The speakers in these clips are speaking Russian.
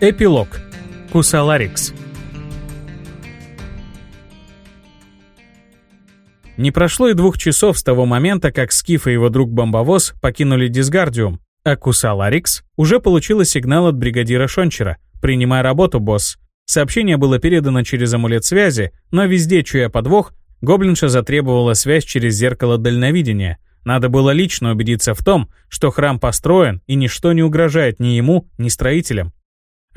Эпилог. Кусаларикс. Не прошло и двух часов с того момента, как Скиф и его друг Бомбовоз покинули Дисгардиум, а Кусаларикс уже получила сигнал от бригадира Шончера. «Принимай работу, босс». Сообщение было передано через амулет связи, но везде, чуя подвох, гоблинша затребовала связь через зеркало дальновидения. Надо было лично убедиться в том, что храм построен и ничто не угрожает ни ему, ни строителям.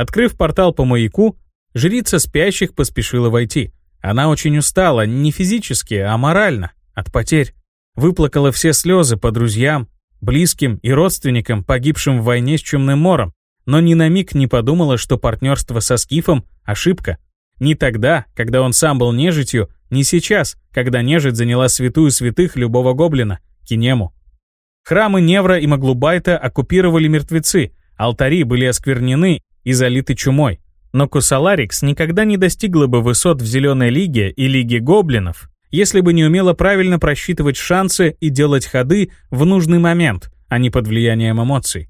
Открыв портал по маяку, жрица спящих поспешила войти. Она очень устала, не физически, а морально, от потерь. Выплакала все слезы по друзьям, близким и родственникам, погибшим в войне с Чумным мором, но ни на миг не подумала, что партнерство со Скифом — ошибка. Ни тогда, когда он сам был нежитью, ни сейчас, когда нежить заняла святую святых любого гоблина — Кинему. Храмы Невра и Маглубайта оккупировали мертвецы, алтари были осквернены и залиты чумой. Но Кусаларикс никогда не достигла бы высот в Зеленой Лиге и Лиге Гоблинов, если бы не умела правильно просчитывать шансы и делать ходы в нужный момент, а не под влиянием эмоций.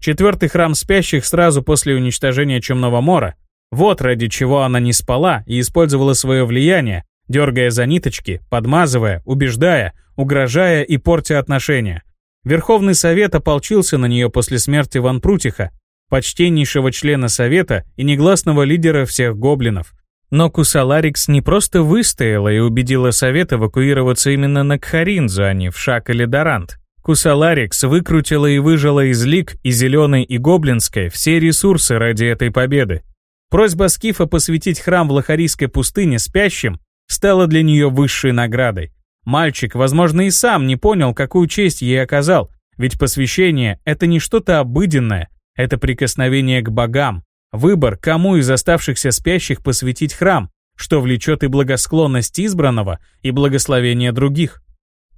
Четвертый храм спящих сразу после уничтожения Чумного Мора. Вот ради чего она не спала и использовала свое влияние, дергая за ниточки, подмазывая, убеждая, угрожая и портя отношения. Верховный Совет ополчился на нее после смерти Ван Прутиха, почтеннейшего члена Совета и негласного лидера всех гоблинов. Но Кусаларикс не просто выстояла и убедила Совет эвакуироваться именно на Кхаринзу, а не в Шак или Дорант. Кусаларикс выкрутила и выжила из Лик и Зеленой и Гоблинской все ресурсы ради этой победы. Просьба Скифа посвятить храм в Лохарийской пустыне спящим стала для нее высшей наградой. Мальчик, возможно, и сам не понял, какую честь ей оказал, ведь посвящение — это не что-то обыденное, это прикосновение к богам, выбор, кому из оставшихся спящих посвятить храм, что влечет и благосклонность избранного, и благословение других.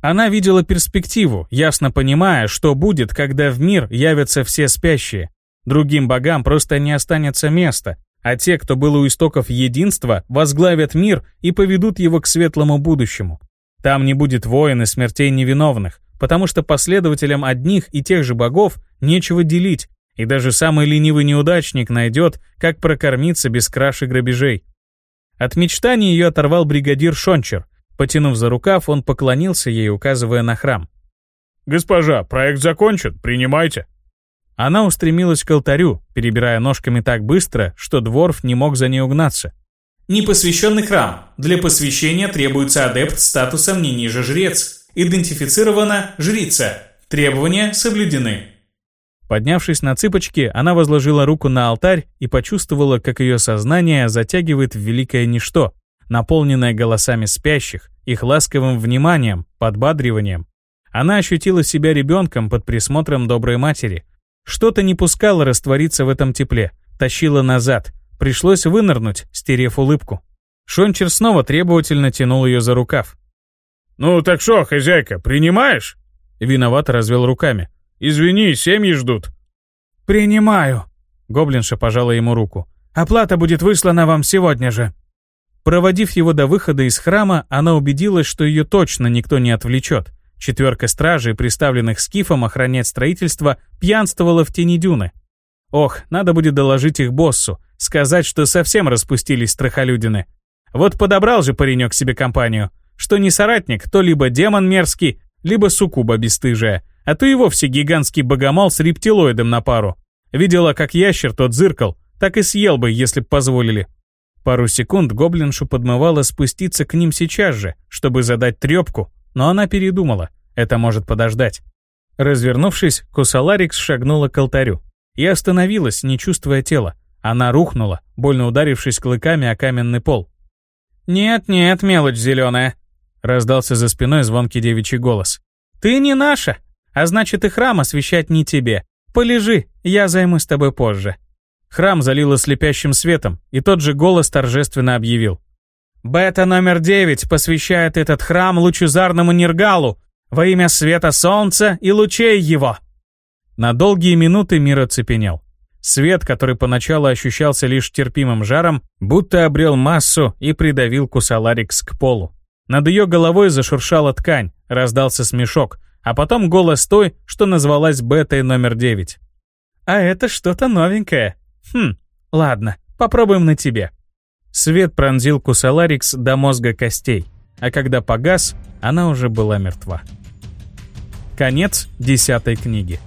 Она видела перспективу, ясно понимая, что будет, когда в мир явятся все спящие. Другим богам просто не останется места, а те, кто был у истоков единства, возглавят мир и поведут его к светлому будущему. Там не будет воин и смертей невиновных, потому что последователям одних и тех же богов нечего делить, и даже самый ленивый неудачник найдет, как прокормиться без краж и грабежей. От мечтаний ее оторвал бригадир Шончер. Потянув за рукав, он поклонился ей, указывая на храм. «Госпожа, проект закончен, принимайте». Она устремилась к алтарю, перебирая ножками так быстро, что Дворф не мог за ней угнаться. Непосвященный храм. Для посвящения требуется адепт статусом не ниже жрец. Идентифицирована жрица. Требования соблюдены. Поднявшись на цыпочки, она возложила руку на алтарь и почувствовала, как ее сознание затягивает в великое ничто, наполненное голосами спящих, их ласковым вниманием, подбадриванием. Она ощутила себя ребенком под присмотром доброй матери. Что-то не пускало раствориться в этом тепле, тащило назад. Пришлось вынырнуть, стерев улыбку. Шончер снова требовательно тянул ее за рукав. «Ну так что, хозяйка, принимаешь?» Виновато развел руками. Извини, семьи ждут». «Принимаю», — гоблинша пожала ему руку. «Оплата будет выслана вам сегодня же». Проводив его до выхода из храма, она убедилась, что ее точно никто не отвлечет. Четверка стражей, приставленных скифом охранять строительство, пьянствовала в тени дюны. Ох, надо будет доложить их боссу, сказать, что совсем распустились страхолюдины. Вот подобрал же паренек себе компанию. Что не соратник, то либо демон мерзкий, либо суккуба бесстыжая, а то и вовсе гигантский богомол с рептилоидом на пару. Видела, как ящер тот зыркал, так и съел бы, если б позволили. Пару секунд гоблиншу подмывало спуститься к ним сейчас же, чтобы задать трепку, но она передумала, это может подождать. Развернувшись, Кусаларикс шагнула к алтарю и остановилась, не чувствуя тела. Она рухнула, больно ударившись клыками о каменный пол. «Нет-нет, мелочь зеленая», — раздался за спиной звонкий девичий голос. «Ты не наша!» А значит, и храм освещать не тебе. Полежи, я займусь тобой позже». Храм залило слепящим светом, и тот же голос торжественно объявил. «Бета номер девять посвящает этот храм лучезарному Нергалу во имя света солнца и лучей его». На долгие минуты мир оцепенел. Свет, который поначалу ощущался лишь терпимым жаром, будто обрел массу и придавил Кусаларикс к полу. Над ее головой зашуршала ткань, раздался смешок — а потом голос той, что назвалась бетой номер 9. «А это что-то новенькое. Хм, Ладно, попробуем на тебе». Свет пронзил Кусаларикс до мозга костей, а когда погас, она уже была мертва. Конец десятой книги.